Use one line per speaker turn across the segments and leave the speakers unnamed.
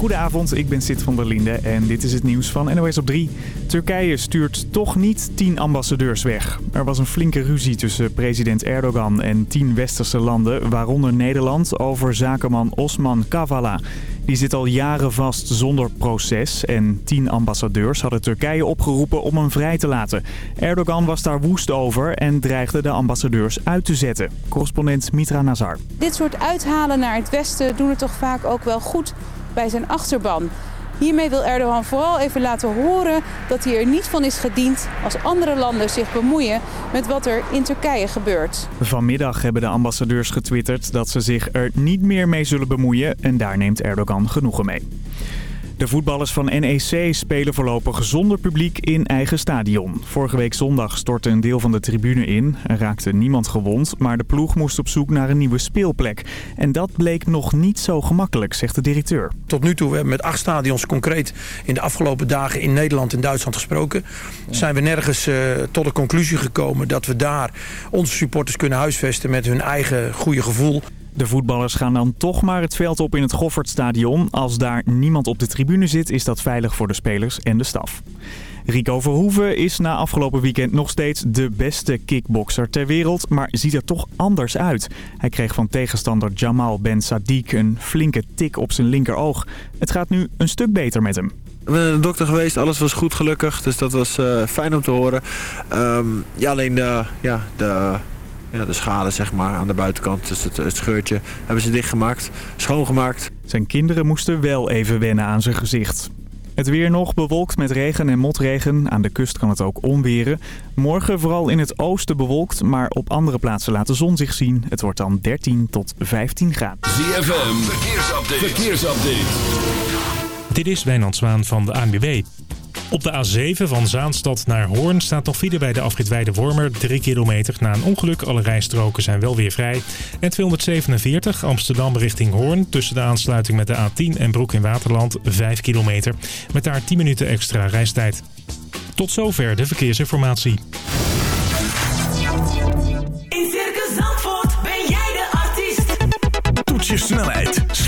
Goedenavond, ik ben Sid van der Linde en dit is het nieuws van NOS op 3. Turkije stuurt toch niet 10 ambassadeurs weg. Er was een flinke ruzie tussen president Erdogan en 10 westerse landen, waaronder Nederland, over zakenman Osman Kavala. Die zit al jaren vast zonder proces en 10 ambassadeurs hadden Turkije opgeroepen om hem vrij te laten. Erdogan was daar woest over en dreigde de ambassadeurs uit te zetten. Correspondent Mitra Nazar.
Dit soort uithalen naar het westen doen het toch vaak ook wel goed bij zijn achterban. Hiermee wil Erdogan vooral even laten horen dat hij er niet van is gediend als andere landen zich bemoeien met wat er in Turkije gebeurt.
Vanmiddag hebben de ambassadeurs getwitterd dat ze zich er niet meer mee zullen bemoeien en daar neemt Erdogan genoegen mee. De voetballers van NEC spelen voorlopig zonder publiek in eigen stadion. Vorige week zondag stortte een deel van de tribune in. Er raakte niemand gewond, maar de ploeg moest op zoek naar een nieuwe speelplek. En dat bleek nog niet zo gemakkelijk, zegt de directeur.
Tot nu toe, we met acht stadions concreet in de afgelopen dagen in Nederland en Duitsland gesproken. Zijn we nergens uh, tot de conclusie gekomen dat we daar onze supporters kunnen huisvesten met hun eigen goede gevoel.
De voetballers gaan dan toch maar het veld op in het Goffertstadion. Als daar niemand op de tribune zit, is dat veilig voor de spelers en de staf. Rico Verhoeven is na afgelopen weekend nog steeds de beste kickbokser ter wereld, maar ziet er toch anders uit. Hij kreeg van tegenstander Jamal Ben Sadiq een flinke tik op zijn linkeroog. Het gaat nu een stuk beter met hem.
Ik ben naar de dokter geweest, alles was goed gelukkig, dus dat was uh, fijn om te horen. Um, ja, alleen ja, de, ja, de schade zeg maar, aan de buitenkant, dus het, het scheurtje, hebben ze dichtgemaakt, schoongemaakt.
Zijn kinderen moesten wel even wennen aan zijn gezicht. Het weer nog bewolkt met regen en motregen. Aan de kust kan het ook onweren. Morgen vooral in het oosten bewolkt, maar op andere plaatsen laat de zon zich zien. Het wordt dan 13 tot 15 graden.
ZFM, verkeersupdate. verkeersupdate.
Dit is Wijnand Zwaan van de ANWB. Op de A7 van Zaanstad naar Hoorn staat nog file bij de afrit Wormer 3 kilometer na een ongeluk. Alle rijstroken zijn wel weer vrij. En 247 Amsterdam richting Hoorn tussen de aansluiting met de A10 en Broek in Waterland 5 kilometer. Met daar 10 minuten extra reistijd. Tot zover de verkeersinformatie.
In Circus Zandvoort ben jij de artiest.
Toets je snelheid,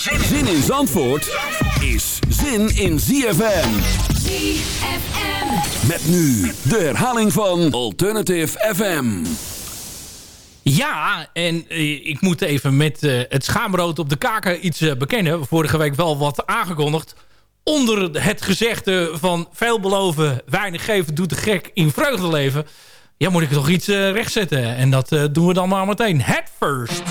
Zin in Zandvoort is zin in ZFM.
ZFM.
Met nu de herhaling van Alternative FM.
Ja, en eh, ik moet even met eh, het schaamrood op de kaken iets eh, bekennen. Vorige week wel wat aangekondigd. Onder het gezegde van veel beloven, weinig geven doet de gek in vreugde leven. Ja, moet ik toch iets rechtzetten. En dat doen we dan maar meteen. Head first.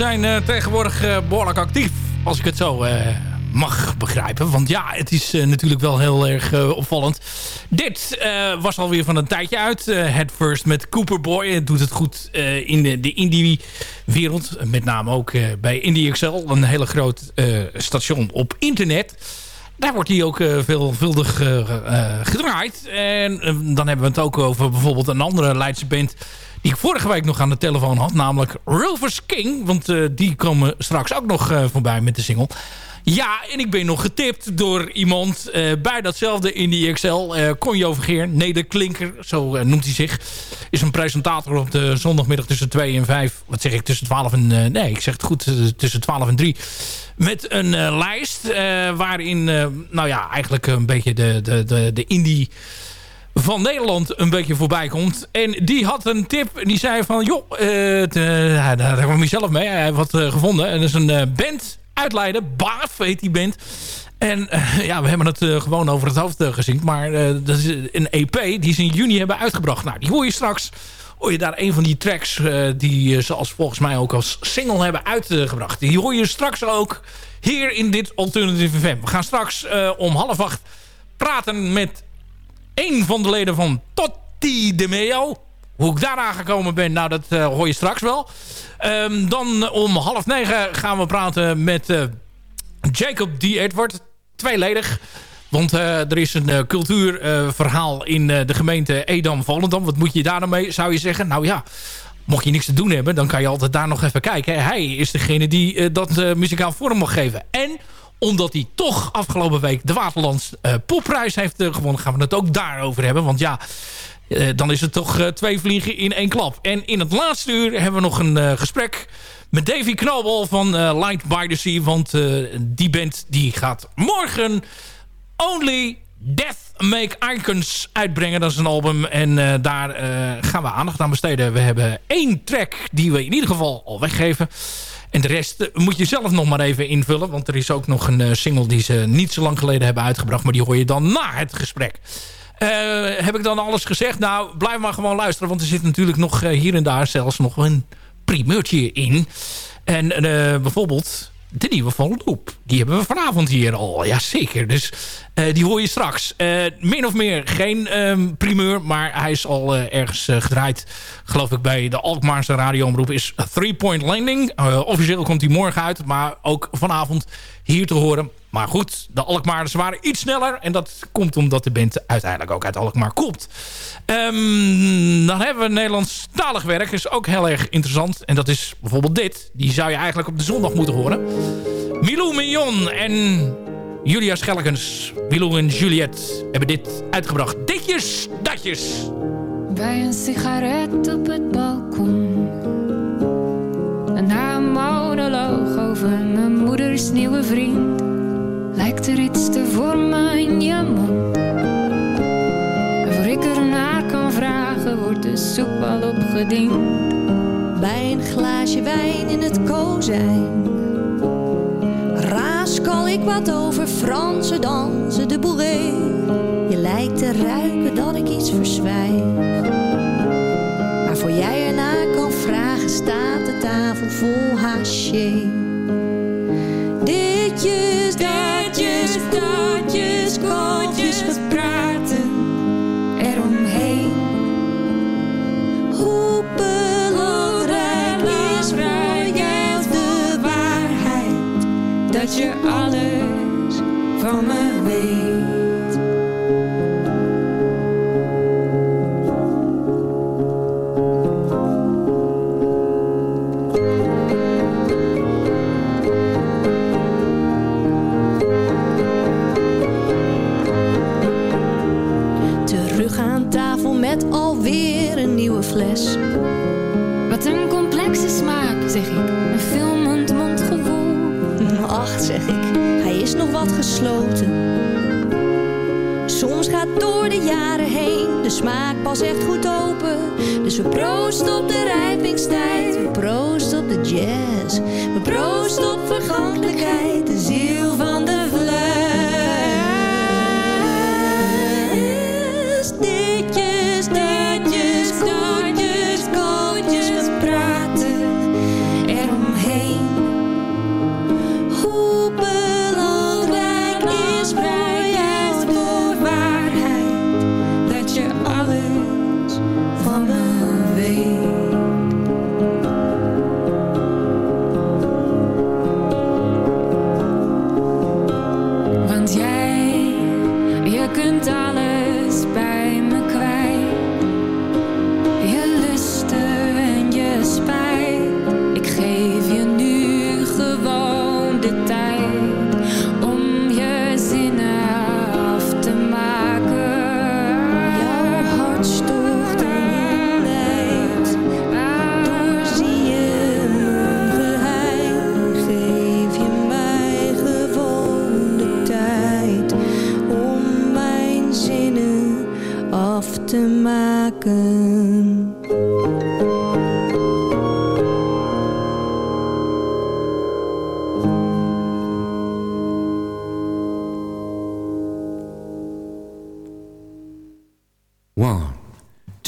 Zijn eh, tegenwoordig eh, behoorlijk actief. Als ik het zo eh, mag begrijpen. Want ja, het is natuurlijk wel heel erg opvallend. Dit eh, was alweer van een tijdje uit. het first met Cooperboy. Het doet het goed in de, de indie-wereld. Met name ook bij Indie. Een hele groot station op internet. Daar wordt hij ook eh, veelvuldig eh, eh, gedraaid. En dan hebben we het ook over bijvoorbeeld een andere Leidse band... die ik vorige week nog aan de telefoon had. Namelijk Rovers King. Want die komen straks ook nog voorbij met de single. Ja, en ik ben nog getipt door iemand eh, bij datzelfde Indie XL. eh Conjo Vergeer, nee de Klinker, zo eh, noemt hij zich. Is een presentator op de zondagmiddag tussen 2 en 5. Wat zeg ik, tussen 12 en... nee, ik zeg het goed, tussen 12 en 3. Met een lijst waarin, nou ja, eigenlijk een beetje de, de, de, de indie van Nederland een beetje voorbij komt. En die had een tip. Die zei van, joh, eh, daar kwam hij zelf mee. Hij heeft wat gevonden. En dat is een band uit Leiden. Baaf die band. En eh, ja, we hebben het eh, gewoon over het hoofd uh, gezien. Maar dat is een EP die ze in juni hebben uitgebracht. Nou, die hoor je straks. Hoor je daar een van die tracks die ze als volgens mij ook als single hebben uitgebracht. Die hoor je straks ook hier in dit Alternative FM. We gaan straks om half acht praten met een van de leden van Totti de Meo. Hoe ik daaraan gekomen ben, nou dat uh, hoor je straks wel. Um, dan om half negen gaan we praten met uh, Jacob D. Edward. Tweeledig. Want uh, er is een uh, cultuurverhaal in de gemeente Edam-Volendam. Wat moet je daar nou mee, zou je zeggen? Nou ja, mocht je niks te doen hebben, dan kan je altijd daar nog even kijken. Hij is degene die dat muzikaal vorm mag geven. En omdat hij toch afgelopen week de Waterlands popprijs heeft gewonnen... gaan we het ook daarover hebben. Want ja, uh, dan is het toch uh, twee vliegen in één klap. En in het laatste uur hebben we nog een uh, gesprek met Davy Knobel van Light by the Sea. Want die band die gaat morgen Only Death Make Icons uitbrengen. Dat is een album en daar gaan we aandacht aan besteden. We hebben één track die we in ieder geval al weggeven. En de rest moet je zelf nog maar even invullen. Want er is ook nog een single die ze niet zo lang geleden hebben uitgebracht. Maar die hoor je dan na het gesprek. Uh, heb ik dan alles gezegd? Nou, blijf maar gewoon luisteren. Want er zit natuurlijk nog uh, hier en daar zelfs nog een primeurtje in. En uh, bijvoorbeeld de nieuwe van Loop. Die hebben we vanavond hier al. Ja, zeker. Dus die hoor je straks. min of meer geen um, primeur. Maar hij is al ergens gedraaid. Geloof ik bij de Alkmaarse radioomroep. Is Three Point Landing. officieel komt hij morgen uit. Maar ook vanavond hier te horen. Maar goed, de Alkmaarders waren iets sneller. En dat komt omdat de band uiteindelijk ook uit Alkmaar komt. Um, dan hebben we Nederlandstalig werk. is ook heel erg interessant. En dat is bijvoorbeeld dit. Die zou je eigenlijk op de zondag moeten horen. Milou Mignon en Julia Schellekens. Milou en Juliette hebben dit uitgebracht. Ditjes, datjes.
Bij een sigaret op het balkon. Een monoloog over mijn moeders nieuwe vriend Lijkt er iets te vormen in je mond? En voor ik er naar kan vragen, wordt de soep al opgediend.
Bij een glaasje wijn in het kozijn. Raaskal ik wat over Franse dansen, de bourrée. Je lijkt te ruiken dat ik iets verzwijg. Maar voor jij erna kan vragen, staat de tafel vol haché. Dit is daar staartjes, quotejes, we praten eromheen. Hoe belangrijk is vrijheid de waarheid,
dat je alles
van me weet.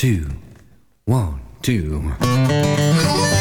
two, one, two.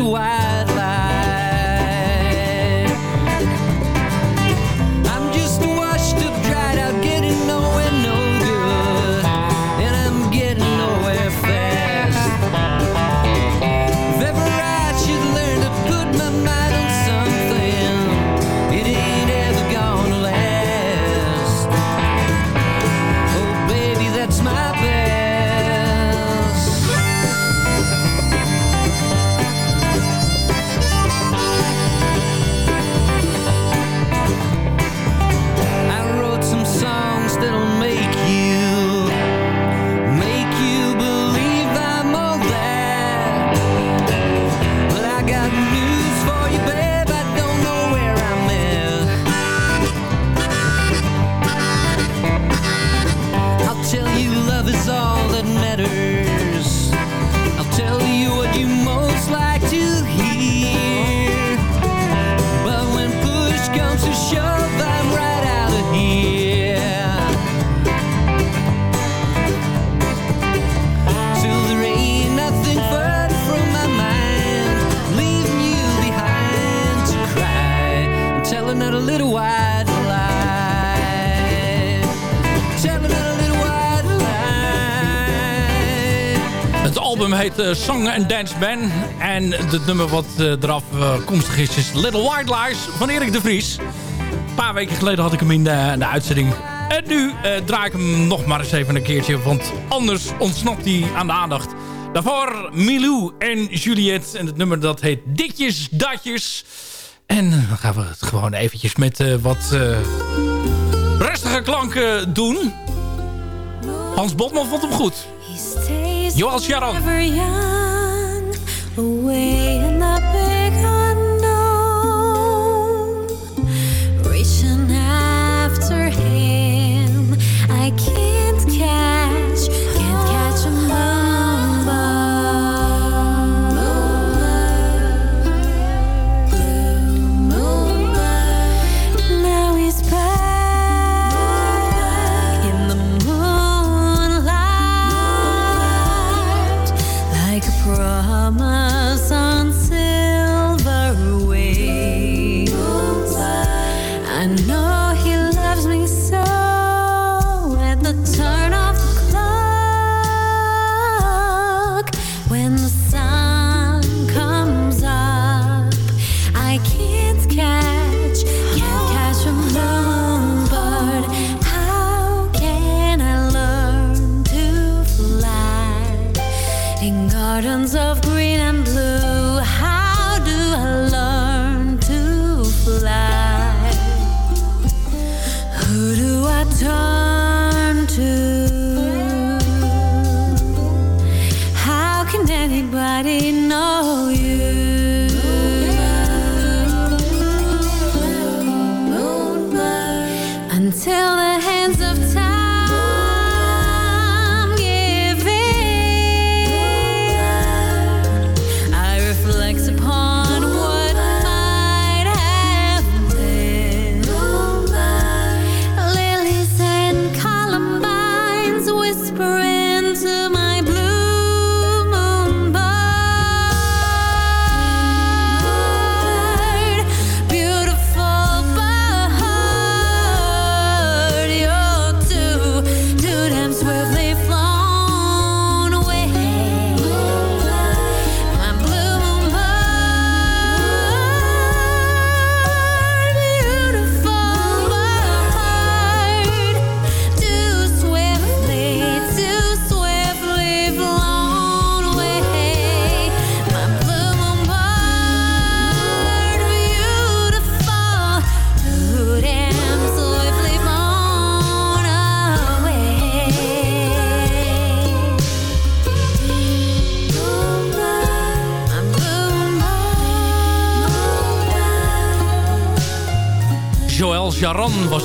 why Song and Dance Man. En het nummer wat eh, eraf eh, komstig is is Little White Lies van Erik de Vries. Een paar weken geleden had ik hem in de, de uitzending. En nu eh, draai ik hem nog maar eens even een keertje. Want anders ontsnapt hij aan de aandacht. Daarvoor Milou en Juliette. En het nummer dat heet Ditjes Datjes. En dan gaan we het gewoon eventjes met wat eh, rustige klanken doen. Hans Botman vond hem goed. Joel Sharron.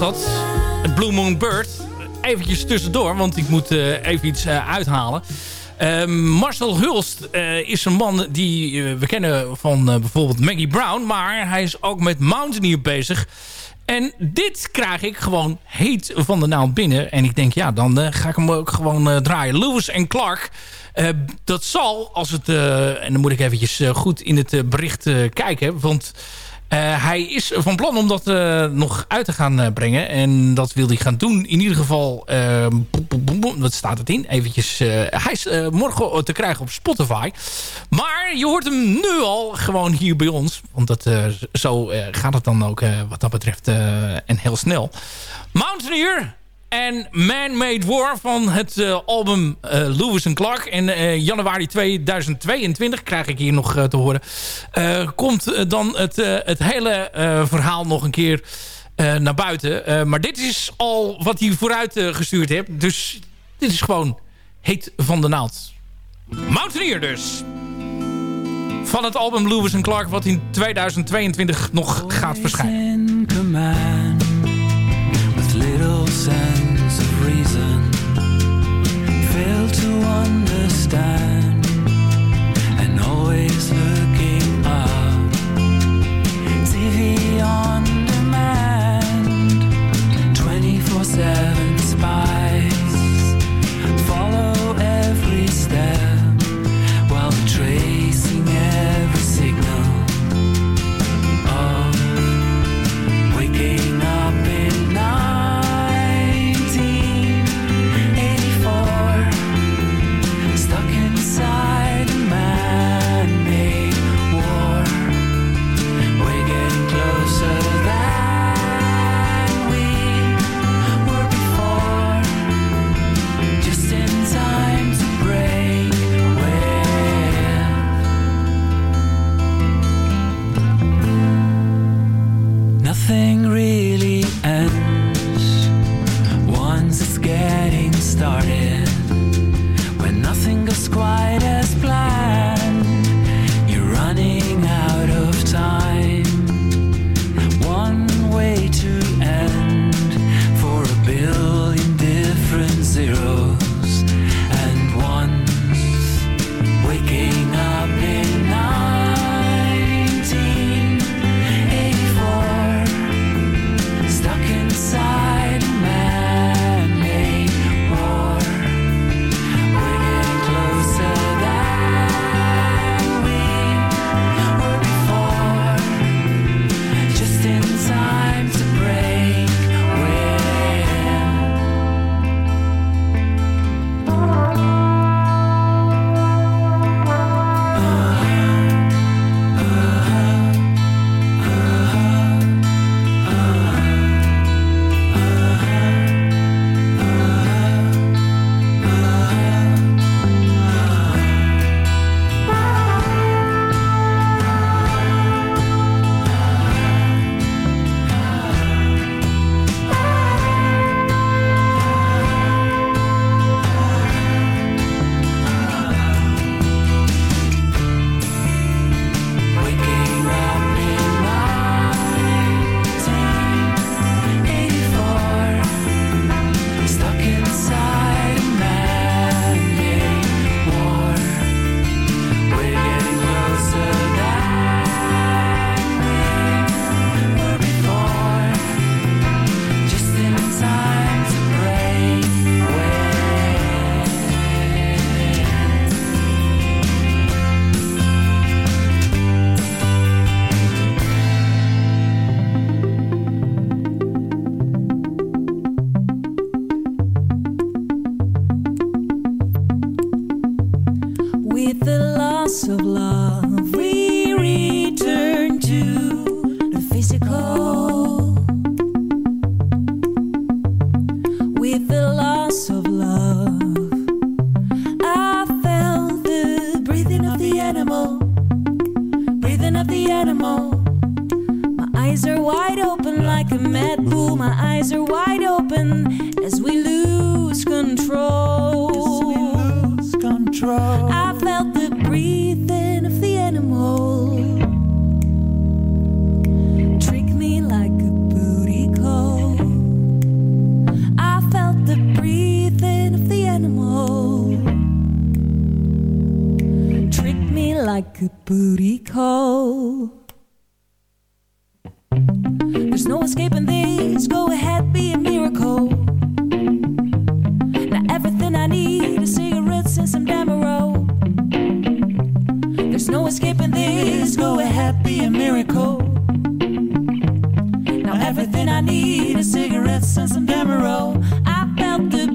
Dat. Het Blue Moon Bird. Eventjes tussendoor, want ik moet eh, even iets eh, uithalen. Ehm, Marcel Hulst eh, is een man die we kennen van bijvoorbeeld Maggie Brown. Maar hij is ook met Mountaineer bezig. En dit krijg ik gewoon heet van de naald binnen. En ik denk, ja, dan ga ik hem ook gewoon draaien. Lewis en Clark. Dat zal, als het... en dan moet ik eventjes goed in het bericht kijken. Want hij is van plan om dat eh, nog uit te gaan eh, brengen. En dat wil hij gaan doen. In ieder geval, eh, boem, wat staat het in? Eventjes, eh, hij is eh, morgen te krijgen op Spotify. Maar je hoort hem nu al gewoon hier bij ons. Want eh, zo eh, gaat het dan ook eh, wat dat betreft. eh, en heel snel. Mountaineer en Man-Made War van het eh, album eh, Lewis Clark. En eh, januari 2022 krijg ik hier nog te horen. komt dan het, het hele verhaal nog een keer naar buiten. Maar dit is al wat hij vooruit gestuurd heeft. Dus dit is gewoon heet van de naald. Mountaineer dus. Van het album Lewis Clark wat in 2022 nog gaat verschijnen.
Fail to understand and always looking a bull. My eyes are wide open as we lose control. We lose control. I felt the breathing of the animal. Trick me like a booty call. I felt the breathing of the animal. Trick me like a booty call. There's no escaping this. Go ahead, be a miracle. Now everything I need is cigarettes and some Demerol. There's no escaping this. Go ahead, be a miracle. Now everything I need is cigarettes and some Demerol. I felt the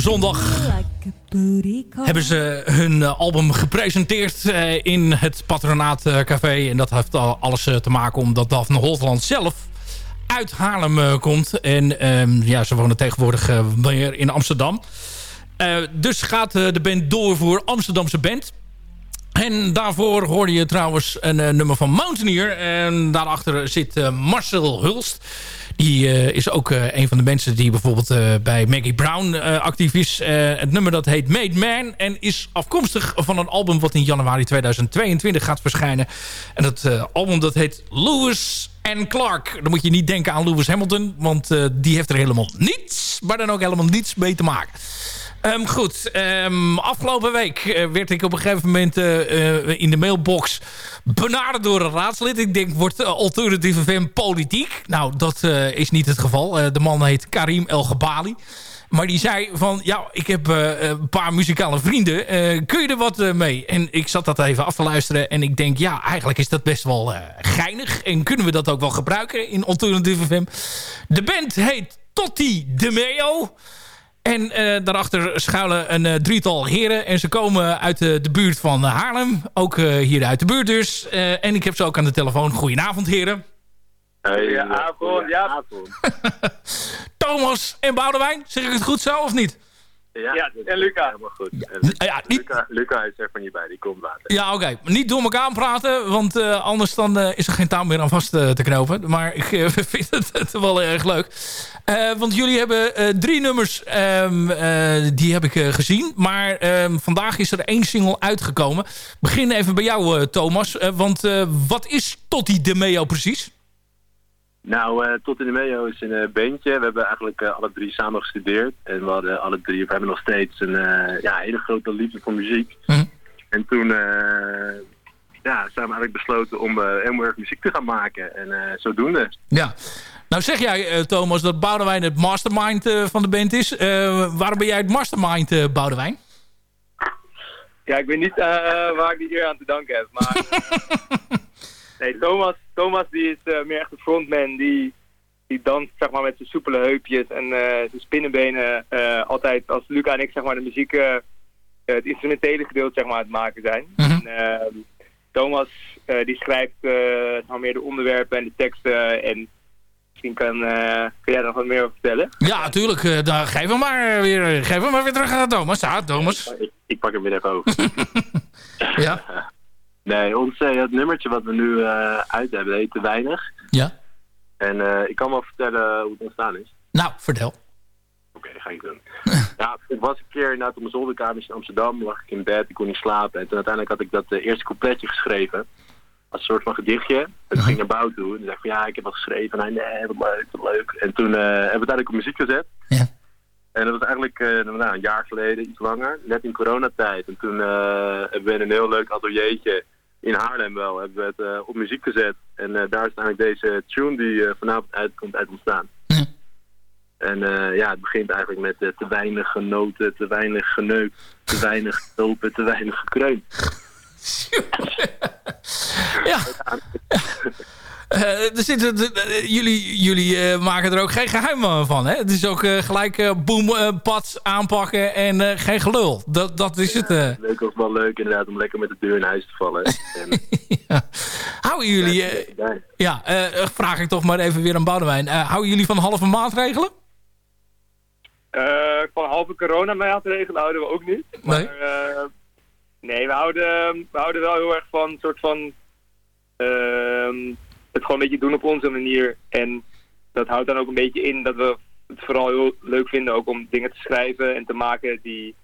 Zondag hebben ze hun eh, album gepresenteerd eh, in het Patronaat eh. En dat heeft al alles te maken omdat Daphne Holtland zelf uit Haarlem komt. En ehm, ja, ze wonen tegenwoordig weer in Amsterdam. Dus gaat de band door voor Amsterdamse band. En daarvoor hoorde je trouwens een nummer van Mountaineer. En daarachter zit eh, Marcel Hulst. Die eh, is ook eh, een van de mensen die bijvoorbeeld eh, bij Maggie Brown actief is. Het nummer dat heet Made Man. En is afkomstig van een album wat in januari 2022 gaat verschijnen. En dat album dat heet Lewis and Clark. Dan moet je niet denken aan Lewis Hamilton. Want die heeft er helemaal niets, maar dan ook helemaal niets mee te maken. Ehm, goed, ehm, afgelopen week eh, werd ik op een gegeven moment eh, eh, in de mailbox benaderd door een raadslid. Ik denk, wordt alternatieve FM politiek? Nou, dat is niet het geval. De man heet Karim El Gabali. Maar die zei van, ja, ik heb een paar muzikale vrienden. Kun je er wat mee? En ik zat dat even af te luisteren. En ik denk, ja, eigenlijk is dat best wel geinig. En kunnen we dat ook wel gebruiken in Alternative FM? De band heet Totti De Meo. En eh, daarachter schuilen een eh, drietal heren. En ze komen uit de, de buurt van Haarlem. Ook eh, hier uit de buurt dus. Eh, en ik heb ze ook aan de telefoon. Goedenavond heren.
Goedenavond, ja.
Thomas en Boudewijn. Zeg ik het goed zo of niet?
Ja, en Luca. Helemaal goed. En
ja, niet-
Luca, Luca is er van niet bij, die komt later.
Ja, oké. Maar Niet door elkaar praten, want eh, anders dan, eh, is er geen touw meer aan vast eh, te knopen. Maar ik vind het, het wel erg leuk. Eh, want jullie hebben eh, drie nummers, ehm, eh, die heb ik gezien. Maar ehm, vandaag is er één single uitgekomen. Begin even bij jou, eh, Thomas. Want eh, wat is Totti de Meo precies?
Nou, eh, Tot in de Meo is een eh, bandje. We hebben eigenlijk eh, alle drie samen gestudeerd. En we hadden alle drie, we hebben nog steeds een eh, ja, hele grote liefde voor muziek. En toen eh, ja, zijn we eigenlijk besloten om eh, helemaal erg muziek te gaan maken. En eh, zodoende.
Ja. Nou zeg jij, Thomas, dat Boudewijn het mastermind eh, van de band is. Eh, waarom ben jij het mastermind, eh, Boudewijn?
Ja, ik weet niet eh, waar ik die eer aan te danken heb. Maar nee, Thomas, Thomas die is eh, meer echt een frontman. Die, die danst zeg maar, met zijn soepele heupjes en eh, zijn spinnenbenen. eh, altijd als Luca en ik zeg maar, de muziek, eh, het instrumentele gedeelte zeg maar, aan het maken zijn. En, eh, Thomas eh, die schrijft eh, maar, meer de onderwerpen en de teksten. En misschien kan, eh, kun jij nog wat meer over vertellen?
Ja, natuurlijk. eh, dan geef hem maar weer, geef hem maar weer terug aan Thomas. Ja, Thomas.
Ik, ik pak hem weer even over.
ja.
Nee, ons, eh, het nummertje wat we nu eh, uit hebben, heet Te Weinig.
Ja.
En eh, ik kan wel vertellen hoe het ontstaan is.
Nou, vertel.
Oké, ga ik doen. ja, ik was een keer inderdaad op mijn zolderkamer in Amsterdam, lag ik in bed, ik kon niet slapen. En toen uiteindelijk had ik dat eerste coupletje geschreven. Als een soort van gedichtje. En toen ging ik naar Bouw toe. En toen zei ik van ja, ik heb wat geschreven. En hij, nee, wat leuk, wat leuk. En toen hebben we uiteindelijk op muziek gezet. En dat was eigenlijk eh, nou, een jaar geleden, iets langer. Net in coronatijd. En toen eh, hebben we in een heel leuk ateliertje in Haarlem wel, hebben we het eh, op muziek gezet. En daar is uiteindelijk deze tune die vanavond uitkomt uit ontstaan. En ja, het begint eigenlijk met te weinig genoten, te weinig geneukt, te weinig gelopen, te weinig gekreund.
Ja. er zitten, eh, jullie jullie eh, maken er ook geen geheim eh, van. Hè? Het is ook eh, gelijk eh, boem, eh, pats aanpakken en eh, geen gelul. Dat, dat is het. eh.
Leuk was wel leuk inderdaad om lekker met de deur in huis te vallen. En,
Houden jullie... eh, ja, eh, vraag ik toch maar even weer aan Boudewijn. Eh, houden jullie van halve maatregelen?
Eh, van halve corona-maatregelen houden we ook niet.
Nee?
Maar, eh, nee, we houden, we houden wel heel erg van een soort van... ehm, het gewoon een beetje doen op onze manier. En dat houdt dan ook een beetje in dat we het vooral heel leuk vinden ook om dingen te schrijven en te maken die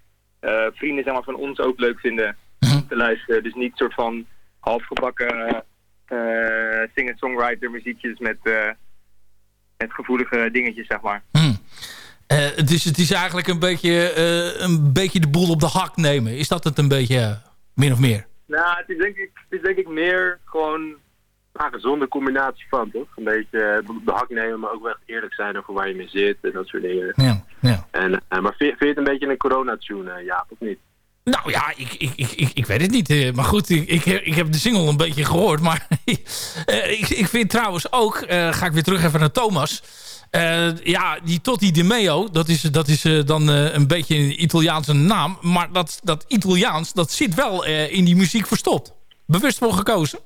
eh, vrienden zeg maar, van ons ook leuk vinden om te luisteren. Dus niet soort van halfgebakken eh singer-songwriter muziekjes met, eh, met gevoelige dingetjes, zeg maar.
Eh, het, is, het is eigenlijk een beetje, een beetje de boel op de hak nemen. Is dat het een beetje, min of meer?
Nou, het is denk ik, het is denk ik meer gewoon een gezonde combinatie van, toch? Een beetje eh, de hak nemen, maar ook wel echt eerlijk zijn over waar je mee zit en dat soort dingen.
Ja, ja.
En, eh, maar vind, je het een beetje een corona-tune, eh, Jaap, of niet?
Nou ja, ik, ik, ik, ik, ik weet het niet. eh, Maar goed, ik, ik, ik heb de single een beetje gehoord. Maar eh, ik, ik vind trouwens ook... eh, ga ik weer terug even naar Thomas. Eh, ja, die Totti Di Meo, dat is, dat is eh, dan eh, een beetje een Italiaanse naam. Maar dat, dat Italiaans, dat zit wel eh, in die muziek verstopt. Bewust voor gekozen?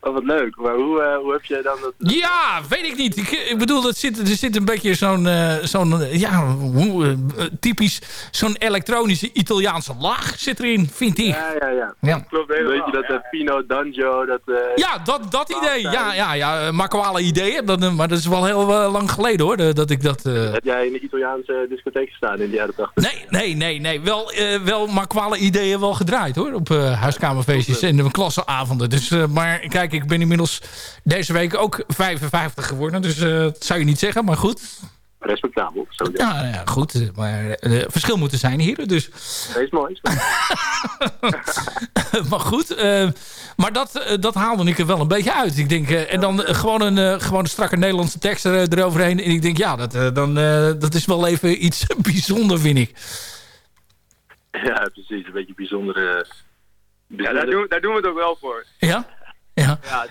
Oh, wat leuk. Maar hoe, eh, hoe heb je dan dat...
Ja, weet ik niet. Ik, ik bedoel, dat zit, er zit een beetje zo'n, eh, zo'n eh, ja, hoe, typisch, zo'n elektronische Italiaanse laag zit erin, vind ik.
Ja, ja, ja.
Ja.
Klopt helemaal. Weet je dat eh, Pino D'Angio, dat... eh,
Ja, dat, dat idee. Ja, ja, ja. kwale ideeën. Dat, maar dat is wel heel lang geleden hoor. Dat ik dat... eh,
Heb jij in de Italiaanse discotheek gestaan in de jaren 80?
Nee, nee, nee. nee. Wel, eh, wel ideeën wel gedraaid hoor. Op eh, huiskamerfeestjes en de klassenavonden. Dus, eh, maar kijk, ik ben inmiddels deze week ook 55 geworden. Dus eh, dat zou je niet zeggen, maar goed.
Respectabel, zo
Ja, ja goed. eh, Maar eh, verschil moeten zijn hier. Dus.
Wees mooi.
maar goed, eh, maar dat, dat haalde ik er wel een beetje uit. Ik denk, eh, en dan gewoon, een, eh, gewoon een strakke Nederlandse tekst er, eroverheen. En ik denk, ja, dat, eh, dan, eh, dat is wel even iets bijzonder, vind ik.
Ja, precies. Een beetje bijzondere...
Ja, daar doen, daar doen we het ook wel voor.
Ja? Ja.
Ja,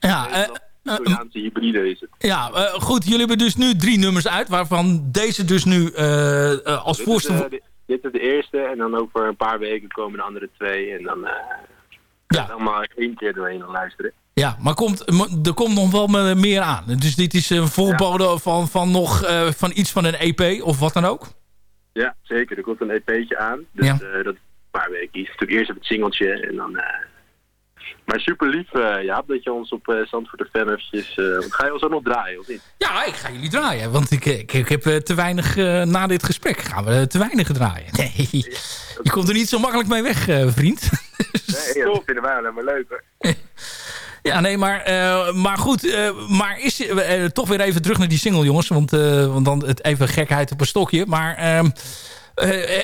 Ja, eh,
Italiaanse hybride is het.
ja eh, goed. Jullie hebben dus nu drie nummers uit, waarvan deze dus nu eh, eh, als
Dit is,
voorstel...
eh, dit- dit is de eerste en dan over een paar weken komen de andere twee. En dan eh ja. allemaal één keer doorheen luisteren.
Ja, maar komt, er komt nog wel me- meer aan. Dus dit is een voorbode van, van nog eh, van iets van een EP of wat dan ook?
Ja, zeker. Er komt een EP'tje aan. Dus
Ja.
eh, dat is een paar weken. Natuurlijk eerst even het singeltje en dan... eh, Maar super lief, eh Jaap, dat je ons op uh, Zandvoort FM eventjes... eh, want ga je ons ook nog draaien, of niet?
Ja, ik ga jullie draaien. Want ik, ik, ik heb eh, te weinig, eh, na dit gesprek gaan we te weinig draaien. Nee, je komt er niet zo makkelijk mee weg, eh, vriend.
Nee, ja, dat vinden wij alleen maar leuk, hoor.
Ja, nee, maar, eh, maar goed. eh, maar is, eh, toch weer even terug naar die single, jongens. Want, eh, want dan het even gekheid op een stokje. Maar ehm, eh,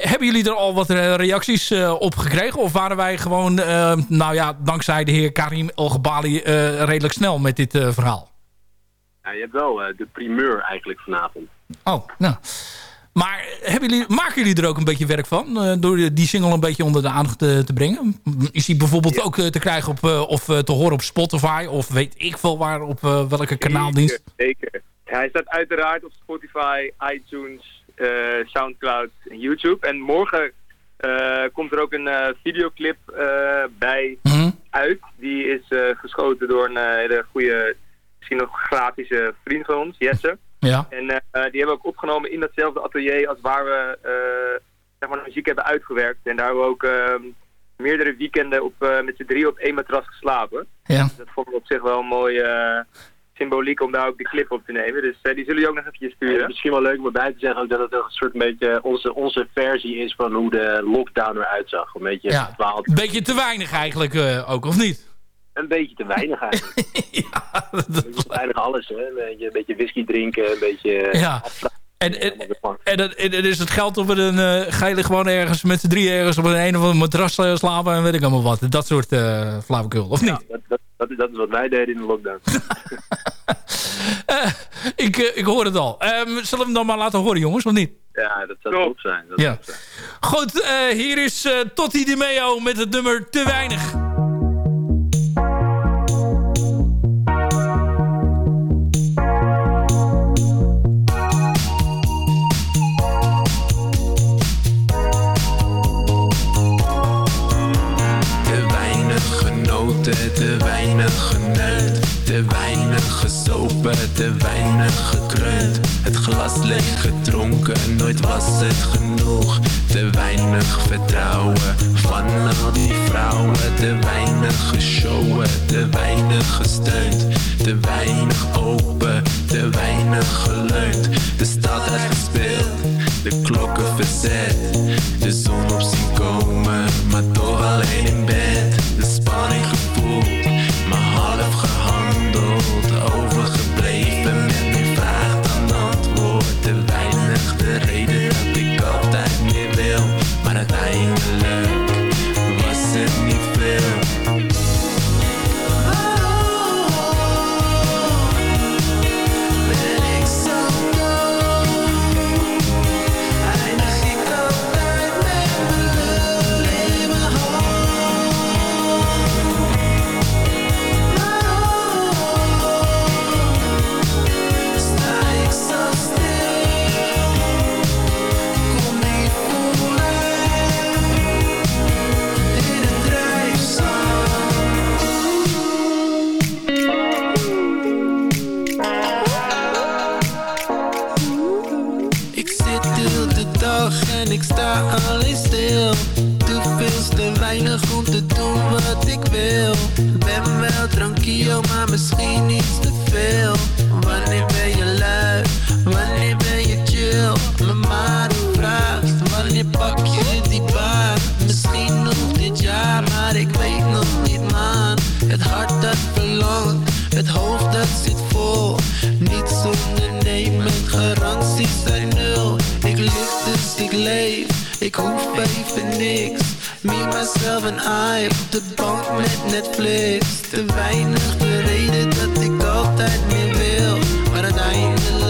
hebben jullie er al wat eh, reacties eh, op gekregen? Of waren wij gewoon, eh, nou ja, dankzij de heer Karim El Gabali eh, redelijk snel met dit eh, verhaal?
Ja, je hebt wel eh, de primeur eigenlijk vanavond.
Oh, nou. Maar hebben jullie, maken jullie er ook een beetje werk van? eh, door die single een beetje onder de aandacht te, te brengen? Is die bijvoorbeeld ook eh, te krijgen op, eh, of eh, te horen op Spotify? Of weet ik veel waar, op eh, welke kanaaldienst?
Zeker, zeker. Hij staat uiteraard op Spotify, iTunes, eh, Soundcloud en YouTube. En morgen eh, komt er ook een eh, videoclip eh, bij uit. Die is eh, geschoten door een eh, hele goede, misschien nog grafische vriend van ons, Jesse.
Ja.
En eh, die hebben we ook opgenomen in datzelfde atelier als waar we eh, zeg maar de muziek hebben uitgewerkt. En daar hebben we ook eh, meerdere weekenden op, eh, met z'n drie op één matras geslapen.
Ja.
Dat vond ik op zich wel een mooie eh, symboliek om daar ook die clip op te nemen. Dus eh, die zullen je ook nog eventjes
Ja,
sturen.
misschien wel leuk om erbij te zeggen ook dat het een soort beetje onze, onze versie is van hoe de lockdown eruit zag. Een beetje
Ja.
verdwaald.
Een beetje te weinig eigenlijk eh, ook, of niet?
Een beetje te weinig eigenlijk. Een beetje te weinig alles, hè. Een beetje, een beetje whisky drinken, een beetje...
Ja. En, en, en, is het geld op een... eh ga je ergens ergens met z'n drie ergens op een een of andere matras eh, slapen en weet ik allemaal wat. Dat soort eh flauwekul, of niet?
Dat, dat, dat, is- dat is wat wij deden in de lockdown.
Ik, ik hoor het al. Ehm, zullen we hem dan maar laten horen, jongens, of niet?
Ja, dat zou top zijn. Dat
Ja.
zou top zijn.
Goed, eh, hier is Totti Di Meo met het nummer Te Weinig.
Te weinig geneund. Te weinig gesopen, te weinig gekreund. Het glas leeg gedronken, nooit was het genoeg. Te weinig vertrouwen van al die vrouwen. Te weinig geshowen, te weinig gesteund. Te weinig open, te weinig geleund. De stad uitgespeeld, de klokken verzet. De zon op zien komen, maar toch alleen in bed. De doen wat ik wil. Ben wel tranquilo, maar misschien iets te veel. Wanneer ben je lui? Wanneer ben je chill? Mijn maar vraagt, wanneer pak je die baan? Misschien nog dit jaar, maar ik weet nog niet man. Het hart dat verlangt, het hoofd dat zit vol. Niets ondernemen, garanties zijn nul. Ik licht dus ik leef, ik hoef even niks. Me, myself en I op de bank met Netflix. Te weinig de reden dat ik altijd meer wil. Maar uiteindelijk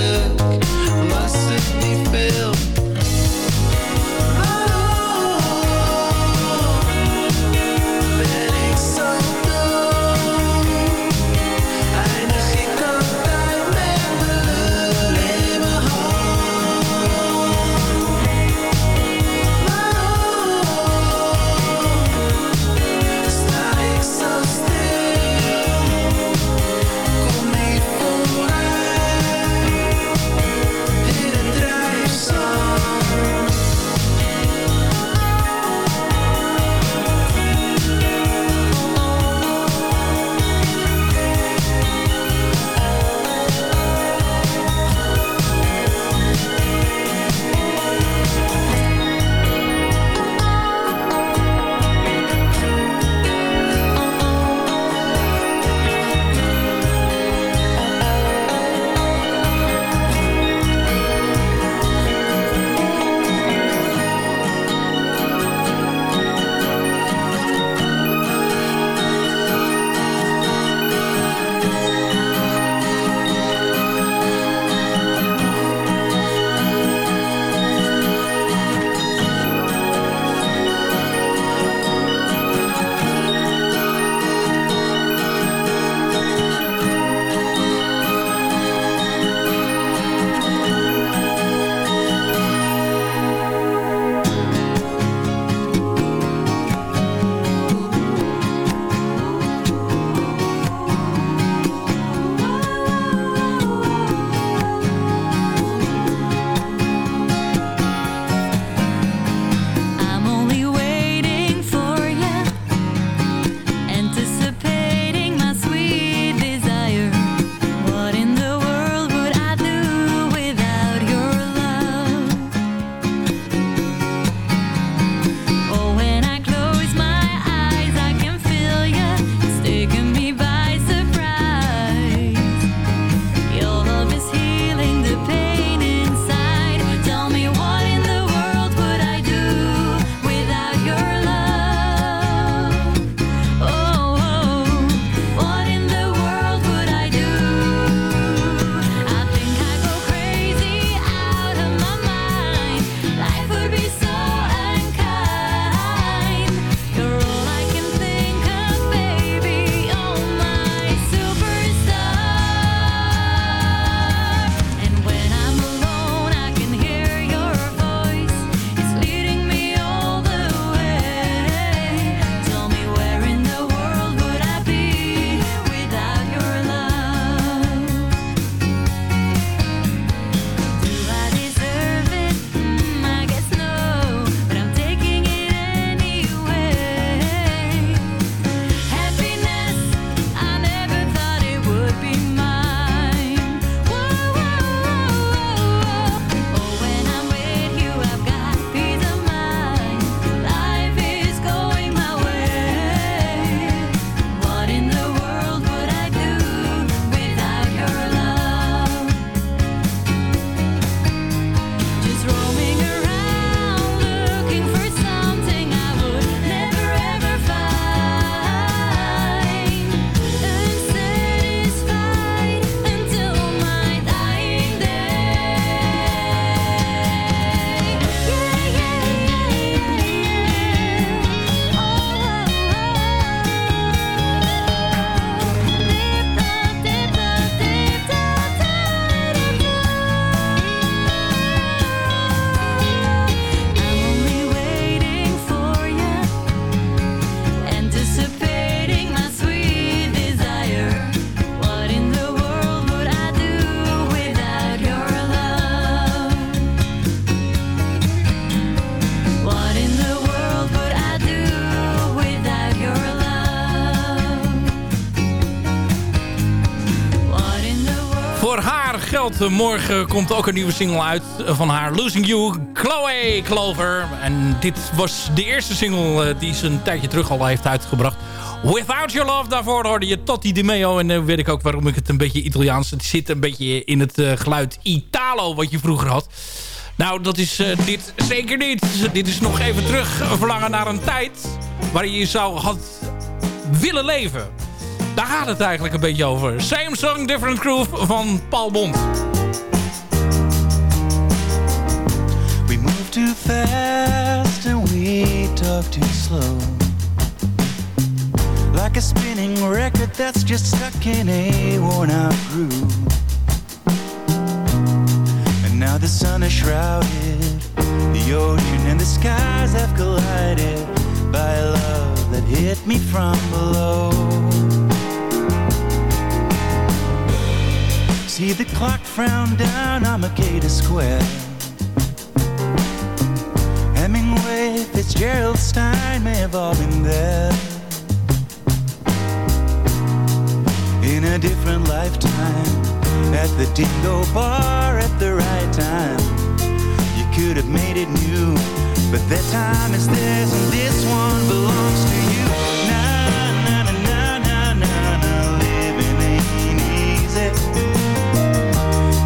Morgen komt ook een nieuwe single uit van haar Losing You, Chloe Clover. En dit was de eerste single eh, die ze een tijdje terug al heeft uitgebracht. Without Your Love, daarvoor hoorde je Totti Di Meo. En dan weet ik ook waarom ik het een beetje Italiaans... Het zit een beetje in het eh, geluid Italo wat je vroeger had. Nou, dat is eh, dit zeker niet. Dit is nog even terug verlangen naar een tijd... waarin je zou had willen leven. Daar gaat het eigenlijk een beetje over. Same Song, Different Groove van Paul Bond.
Fast and we talk too slow. Like a spinning record that's just stuck in a worn out groove. And now the sun is shrouded, the ocean and the skies have collided by a love that hit me from below. See the clock frown down on Armageddon Square. All been there. In a different lifetime, at the Dingo Bar at the right time. You could have made it new, but that time is theirs and this one belongs to you. Na na na na na na na, living ain't easy.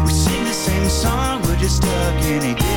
We sing the same song, we're just stuck in a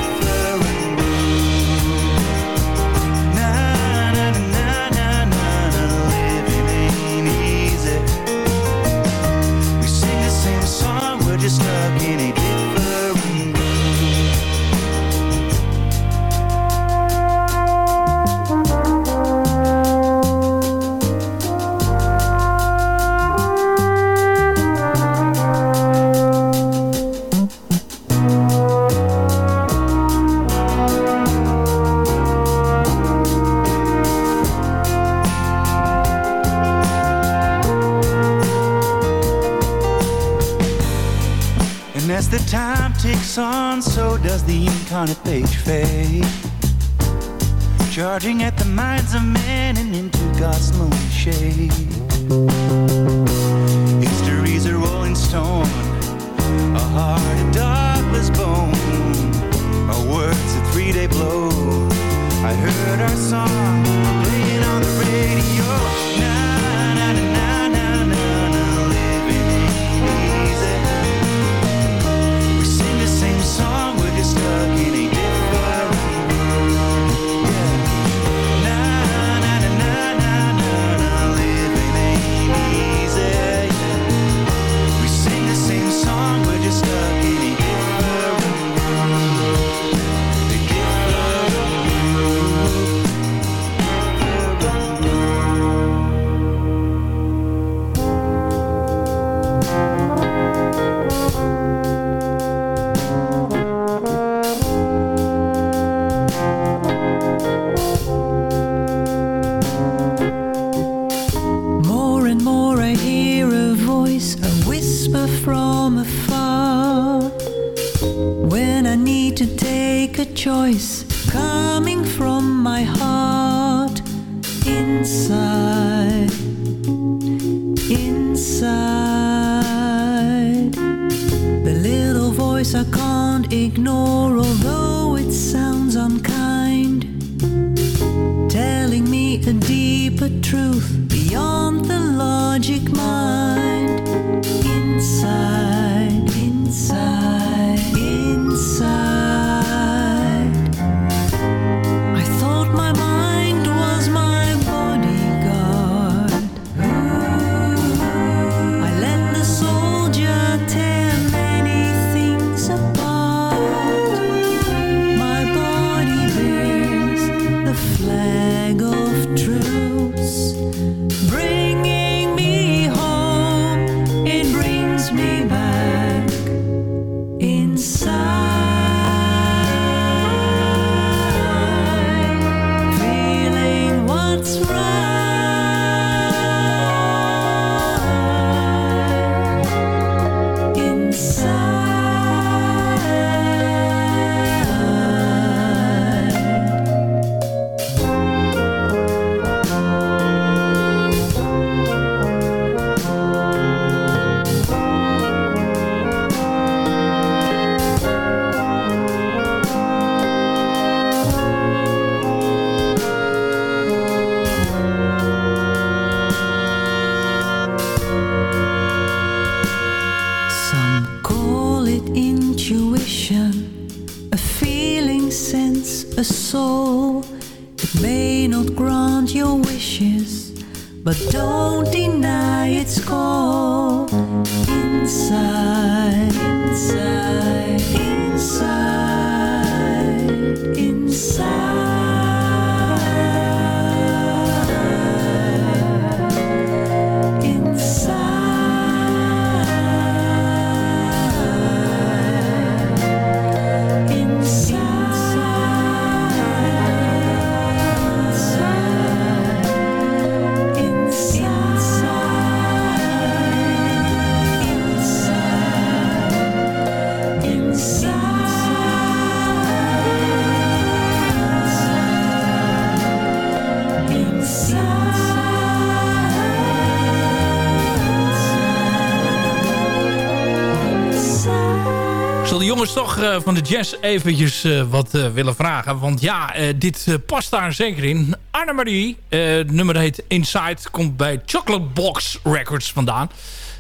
Eh, van de jazz eventjes eh, wat eh, willen vragen. Want ja, dit past daar zeker in. Annemarie, het nummer heet Inside, komt bij Chocolate Box Records vandaan.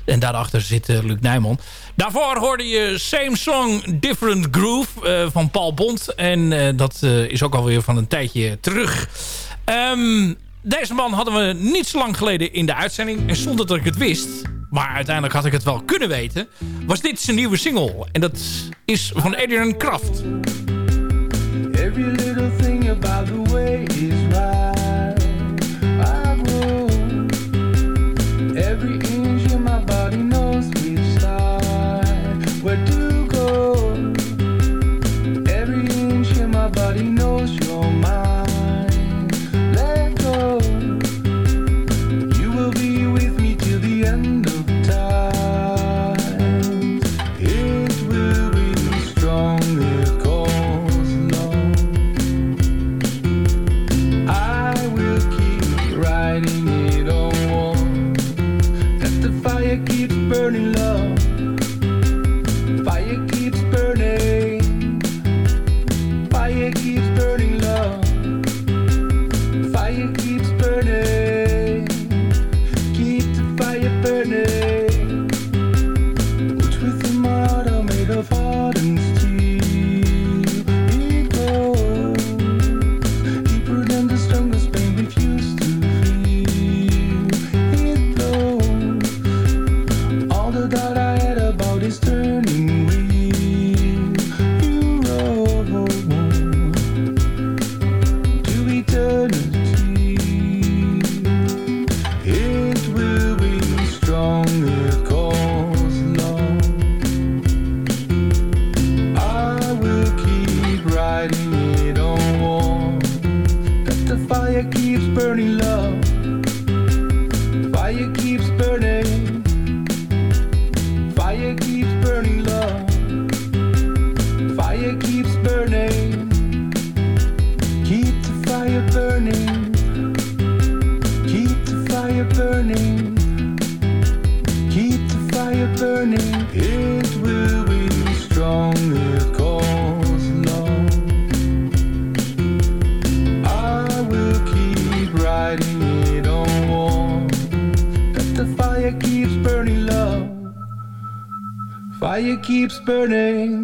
En daarachter zit Luc Nijman. Daarvoor hoorde je Same Song, Different Groove van Paul Bond. En dat is ook alweer van een tijdje terug. Ehm, deze man hadden we niet zo lang geleden in de uitzending. En zonder dat ik het wist, maar uiteindelijk had ik het wel kunnen weten. Was dit zijn nieuwe single. En dat is van Adrian Kraft.
Every little thing about the way is right. keeps burning.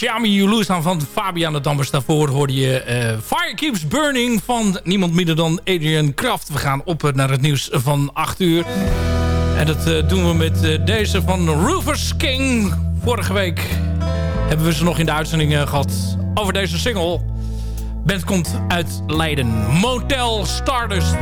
Lasciami
You Lose aan van Fabian de Dammers. Daarvoor hoorde je eh, Fire Keeps Burning van niemand minder dan Adrian Kraft. We gaan op eh, naar het nieuws van 8 uur. En dat eh, doen we met deze van Rufus King. Vorige week hebben we ze nog in de uitzending eh, gehad over deze single. Band komt uit Leiden. Motel Stardust.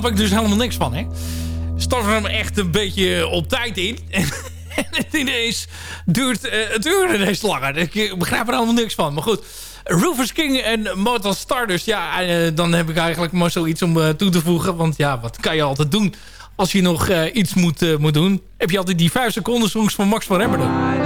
Snap ik dus helemaal niks van, hè. Start er hem echt een beetje op tijd in. En het ineens duurt eh, het duurt ineens langer. Ik begrijp er helemaal niks van. Maar goed, Rufus King en Mortal Stardust. Ja, eh, dan heb ik eigenlijk maar zoiets om eh, toe te voegen. Want ja, wat kan je altijd doen als je nog iets moet, moet doen? Heb je altijd die 5 seconden songs van Max van Remmerden.